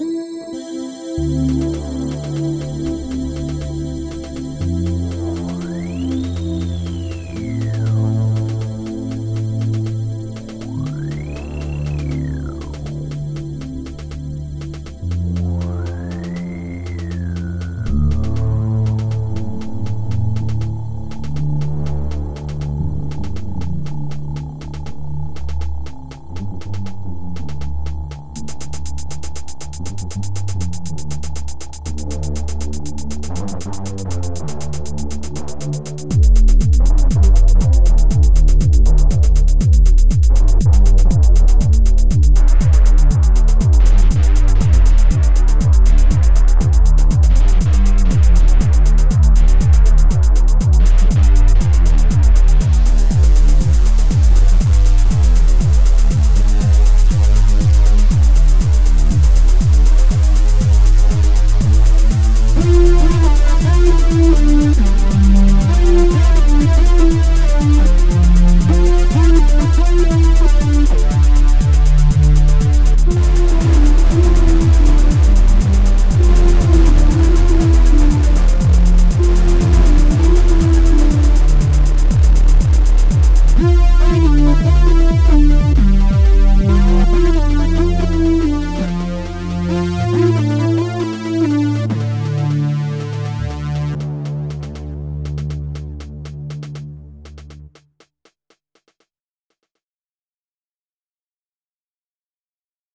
you